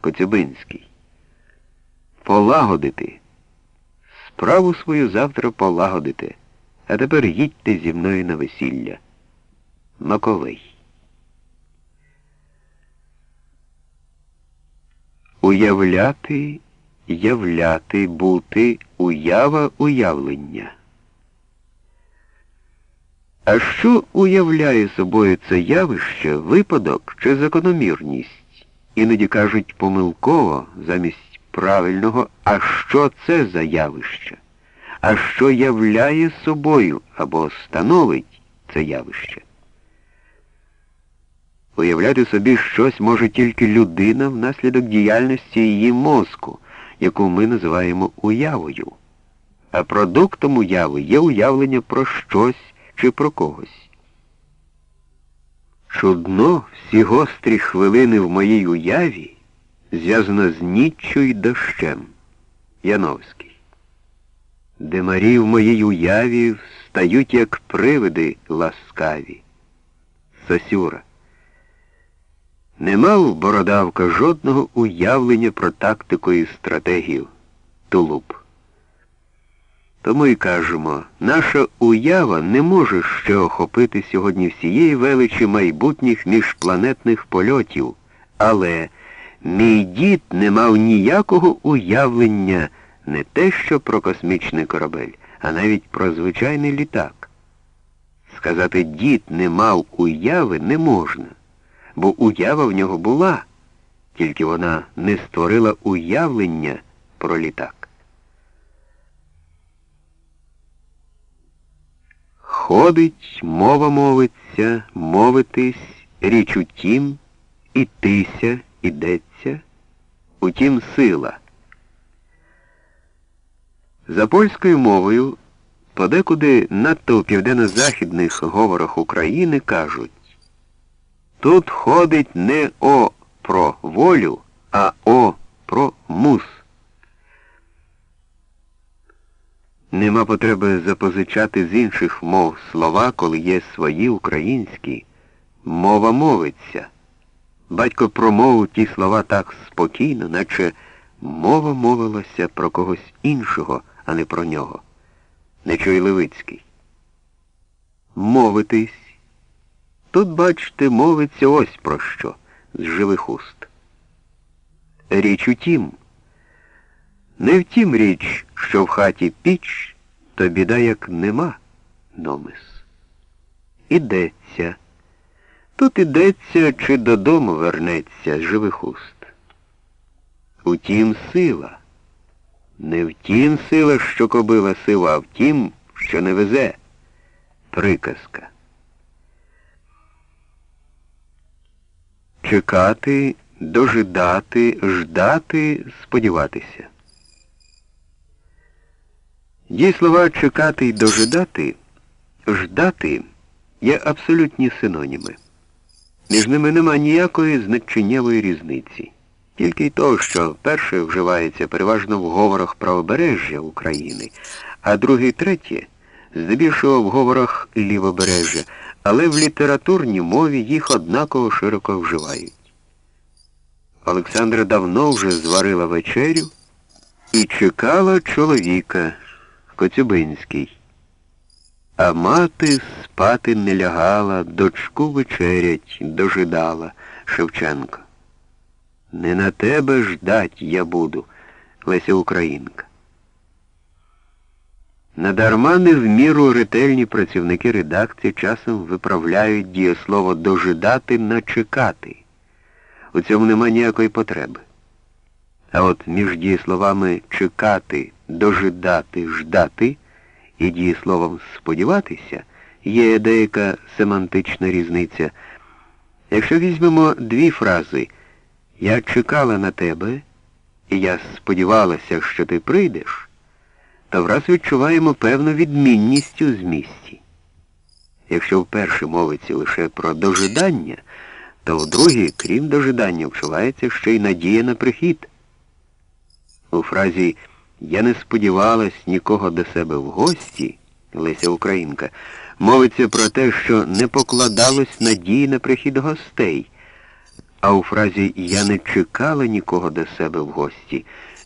Коцюбинський. Полагодити. Справу свою завтра полагодите, а тепер їдьте зі мною на весілля. Маковий. Уявляти, являти, бути, уява, уявлення. А що уявляє собою це явище, випадок чи закономірність? Іноді кажуть помилково замість правильного, а що це за явище? А що являє собою або становить це явище? Уявляти собі щось може тільки людина внаслідок діяльності її мозку, яку ми називаємо уявою. А продуктом уяви є уявлення про щось чи про когось. Чудно всі гострі хвилини в моїй уяві зв'язано з ніччю й дощем. Яновський. Димарі в моїй уяві встають, як привиди ласкаві. Сосюра. Не мав бородавка жодного уявлення про тактику і стратегію. Тулуб. Тому й кажемо, наша уява не може ще охопити сьогодні всієї величі майбутніх міжпланетних польотів, але мій дід не мав ніякого уявлення не те що про космічний корабель, а навіть про звичайний літак. Сказати дід не мав уяви не можна, бо уява в нього була, тільки вона не створила уявлення про літак. Ходить, мова мовиться, мовитись, річ утім, ітися, ідеться, утім сила. За польською мовою подекуди надто у південно-західних говорах України кажуть тут ходить не о про волю, а о про мус. Нема потреби запозичати з інших мов слова, коли є свої українські. Мова мовиться. Батько промовив ті слова так спокійно, наче мова мовилася про когось іншого, а не про нього. Нечуй Левицький. Мовитись. Тут, бачите, мовиться ось про що, з живих уст. Річ у тім. Не втім річ, що в хаті піч, то біда як нема, номис. Ідеться. Тут ідеться, чи додому вернеться живих уст. Утім, сила. Не втім сила, що кобила сива, а втім, що не везе. Приказка. Чекати, дожидати, ждати, сподіватися. Є слова чекати й дожидати, ждати є абсолютні синоніми. Між ними нема ніякої значеннєвої різниці. Тільки й того, що перше вживається переважно в говорах правобережжя України, а друге і третє здебільшого в говорах лівобережжя, але в літературній мові їх однаково широко вживають. Олександра давно вже зварила вечерю і чекала чоловіка. Коцюбинський. А мати спати не лягала, дочку вечерять дожидала Шевченко. Не на тебе ждать я буду, Леся Українка. Надарма не в міру ретельні працівники редакції часом виправляють дієслово дожидати на чекати. У цьому нема ніякої потреби. А от між дієсловами чекати, дожидати, ждати і дієсловом сподіватися є деяка семантична різниця. Якщо візьмемо дві фрази Я чекала на тебе, і я сподівалася, що ти прийдеш, то враз відчуваємо певну відмінність у змісті. Якщо вперше мовиться лише про дожидання, то в другій, крім дожидання, вчувається ще й надія на прихід. У фразі Я не сподівалась нікого до себе в гості, Леся Українка, мовиться про те, що не покладалось надії на прихід гостей. А у фразі Я не чекала нікого до себе в гості